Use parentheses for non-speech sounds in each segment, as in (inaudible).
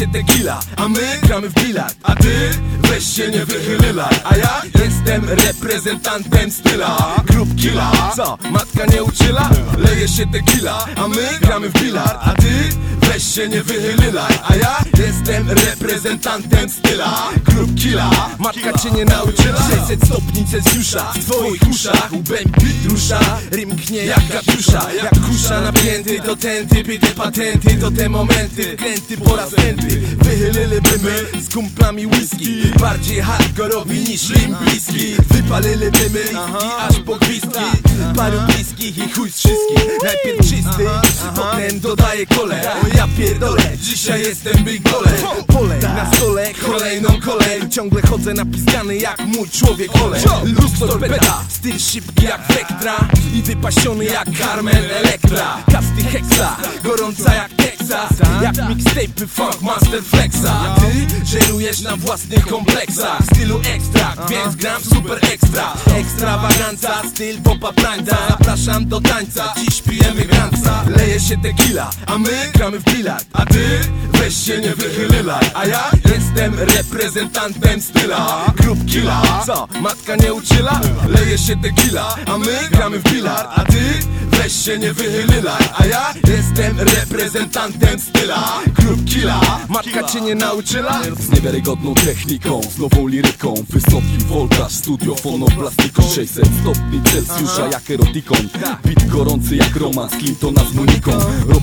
się tequila, a my gramy w bilard A ty weź się nie wychylylaj A ja jestem reprezentantem styla Grup killa, co? Matka nie uczyla? Leje się tequila, a my gramy w bilard A ty weź się nie wychylylaj A ja jestem reprezentantem styla Grup killa, matka cię nie nauczyła. 600 stopni Celsjusza w twoich uszach. Łbem bit rusza, rym jak katusza Jak kusza napięty, to ten typy, te patenty To te momenty, kręty po raz pięty Wychylilibymy z kumplami whisky. Bardziej hardkorowi niż lim bliski. Wypalilibymy i aż po gwizdki. Paru bliskich i chuj z wszystkich. Najpierw czysty, potem dodaję kole Ja pierdolę, dzisiaj jestem big dole Pole na stole, kolejną Ciągle chodzę napiskany jak mój człowiek olej Lux torpeda, styl szybki jak Vectra. I wypasiony jak Carmen Electra. Kasty Hexa, gorąca jak Texas Jak mixtape Funk Master Flexa. A ty żerujesz na własnych kompleksach. Stylu ekstra, więc gram super ekstra. Ekstrawaganza, styl popa prańca Zapraszam do tańca, dziś pijemy granca Leje się tequila, a my gramy w bilard. A ty weź się nie wychylylaj A ja jestem reprezentantem styla. Grup killa, co? Matka nie uczyla? Leje się tequila, a my gramy w bilard A ty? Weź się nie wychylylaj A ja jestem reprezentantem styla. Grup killa, matka cię nie nauczyła? Z niewiarygodną techniką, z nową liryką. Wysoki voltaż, studio fonoplastiką 600 stopni Celsjusza jak erotikon Bit gorący jak romans Clintona z Moniką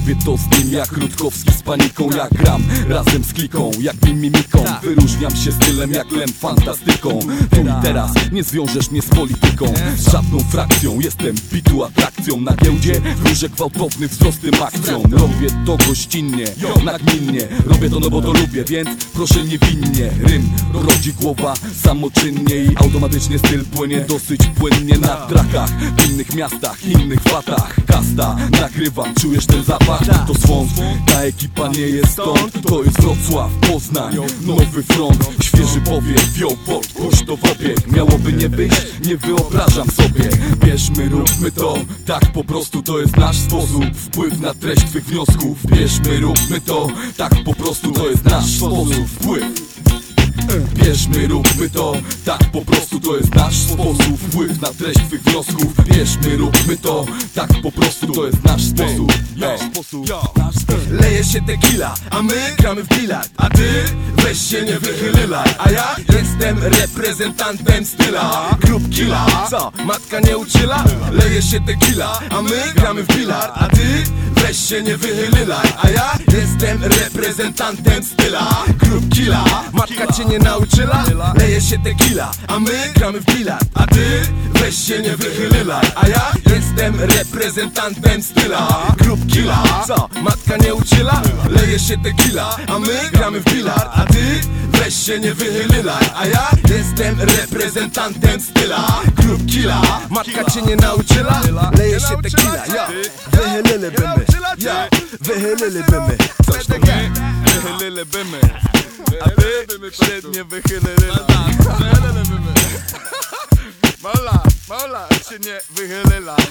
Robię to z nim jak Rutkowski z paniką Jak gram razem z kliką, jak mimiką Wyróżniam się stylem jak lem fantastyką. Tu i teraz nie zwiążesz mnie z polityką. Z żadną frakcją, jestem bitu atrakcją. Na giełdzie wróżę gwałtowny wzrost tym akcją. Robię to gościnnie, nagminnie. Robię to no bo to lubię, więc proszę niewinnie. Rym rodzi głowa samoczynnie I automatycznie styl płynie dosyć płynnie. Na trakach, w innych miastach, innych fatach Kasta, nagrywam, czujesz ten zapach To swąd, ta ekipa nie jest stąd. To jest Wrocław, Poznań, nowy front. Świeży powiew, wioł podpuść to w obieg Miałoby nie być, nie wyobrażam sobie. Bierzmy, róbmy to, tak po prostu to jest nasz sposób. Wpływ na treść twych wniosków. Bierzmy, róbmy to, tak po prostu to jest nasz sposób. Wpływ. Bierzmy, róbmy to, tak po prostu to jest nasz sposób. Wpływ na treść twych wniosków. Bierzmy, róbmy to, tak po prostu to jest nasz sposób. Nasz Leje się tequila, a my gramy w bilard A ty weź się nie wychylylaj A ja jestem reprezentantem styla. Grup killa, co? Matka nie uczyla? Leje się tequila, a my gramy w bilard A ty weź się nie wychylylaj A ja jestem reprezentantem styla. Grup killa, matka cię nie nauczyła? Leje się tequila, a my gramy w bilard A ty weź się nie wychylylaj A ja jestem reprezentantem styla. Grup killa, co? Matka nie uczyła? Leje się tequila, a my gramy w bilard. A ty? Weź się nie wychylylaj A ja jestem reprezentantem styla. Grup killa, matka cię nie nauczyła? Leje się tequila, ja. Wychylilibymy, ja. Wychylilibymy Coś to nie Wychylilibymy A ty? Średnie wychylilila Mola, mola, się nie wychylilaj (laughs)